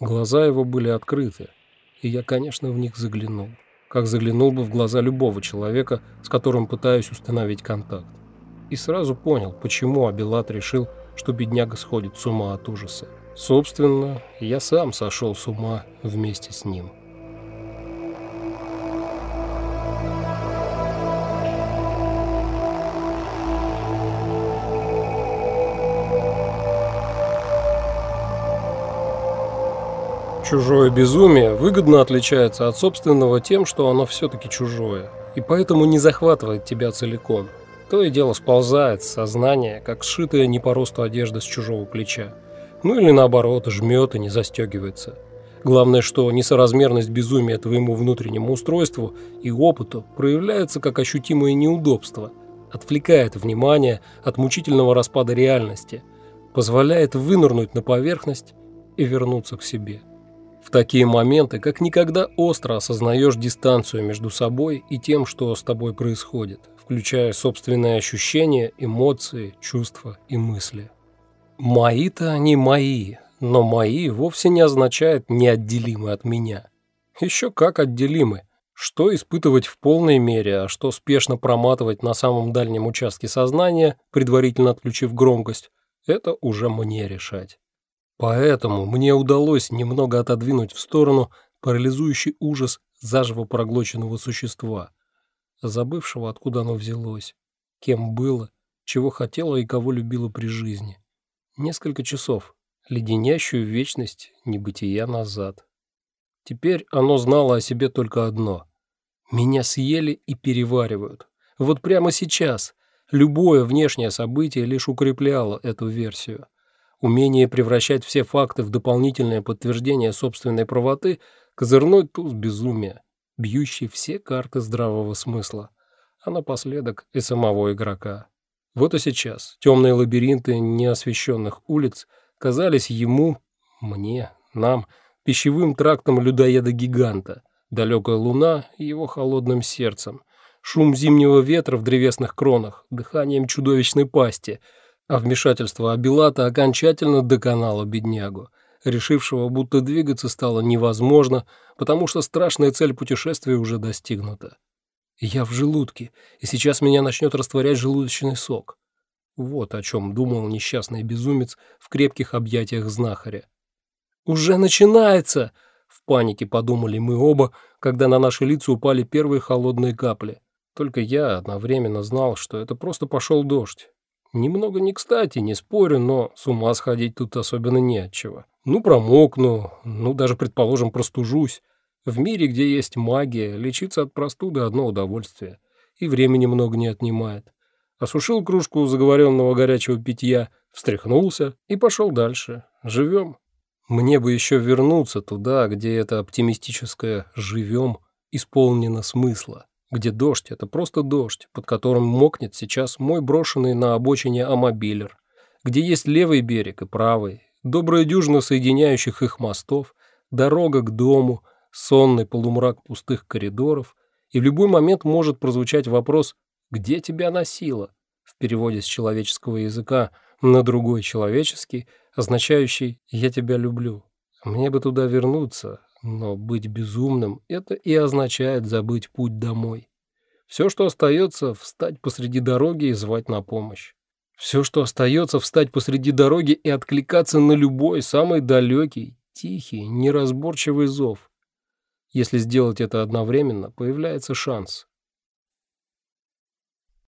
Глаза его были открыты, и я, конечно, в них заглянул. Как заглянул бы в глаза любого человека, с которым пытаюсь установить контакт. И сразу понял, почему Абилат решил, что бедняга сходит с ума от ужаса. Собственно, я сам сошел с ума вместе с ним. Чужое безумие выгодно отличается от собственного тем, что оно все-таки чужое, и поэтому не захватывает тебя целиком. То и дело сползает с сознания, как сшитая не по росту одежда с чужого плеча. Ну или наоборот, жмет и не застегивается. Главное, что несоразмерность безумия твоему внутреннему устройству и опыту проявляется как ощутимое неудобство, отвлекает внимание от мучительного распада реальности, позволяет вынырнуть на поверхность и вернуться к себе. В такие моменты как никогда остро осознаешь дистанцию между собой и тем, что с тобой происходит, включая собственные ощущения, эмоции, чувства и мысли. Мои-то они мои, но мои вовсе не означает неотделимы от меня. Еще как отделимы. Что испытывать в полной мере, а что спешно проматывать на самом дальнем участке сознания, предварительно отключив громкость, это уже мне решать. Поэтому мне удалось немного отодвинуть в сторону парализующий ужас заживо проглоченного существа, забывшего, откуда оно взялось, кем было, чего хотело и кого любило при жизни. Несколько часов, леденящую вечность небытия назад. Теперь оно знало о себе только одно. Меня съели и переваривают. Вот прямо сейчас любое внешнее событие лишь укрепляло эту версию – Умение превращать все факты в дополнительное подтверждение собственной правоты – козырной туз безумия, бьющий все карты здравого смысла, а напоследок и самого игрока. Вот и сейчас темные лабиринты неосвещенных улиц казались ему, мне, нам, пищевым трактом людоеда-гиганта, далекая луна его холодным сердцем, шум зимнего ветра в древесных кронах, дыханием чудовищной пасти – а вмешательство Абилата окончательно доконало беднягу, решившего, будто двигаться стало невозможно, потому что страшная цель путешествия уже достигнута. Я в желудке, и сейчас меня начнет растворять желудочный сок. Вот о чем думал несчастный безумец в крепких объятиях знахаря. «Уже начинается!» — в панике подумали мы оба, когда на наши лица упали первые холодные капли. Только я одновременно знал, что это просто пошел дождь. Немного не кстати, не спорю, но с ума сходить тут особенно не от. Ну, промокну, ну, даже, предположим, простужусь. В мире, где есть магия, лечиться от простуды – одно удовольствие. И времени много не отнимает. Осушил кружку заговоренного горячего питья, встряхнулся и пошел дальше. Живем. Мне бы еще вернуться туда, где это оптимистическое «живем» исполнено смысла где дождь — это просто дождь, под которым мокнет сейчас мой брошенный на обочине амобилер, где есть левый берег и правый, добрая дюжина соединяющих их мостов, дорога к дому, сонный полумрак пустых коридоров, и в любой момент может прозвучать вопрос «Где тебя носило?» в переводе с человеческого языка на другой человеческий, означающий «Я тебя люблю». Мне бы туда вернуться, но быть безумным – это и означает забыть путь домой. Все, что остается, встать посреди дороги и звать на помощь. Все, что остается, встать посреди дороги и откликаться на любой, самый далекий, тихий, неразборчивый зов. Если сделать это одновременно, появляется шанс.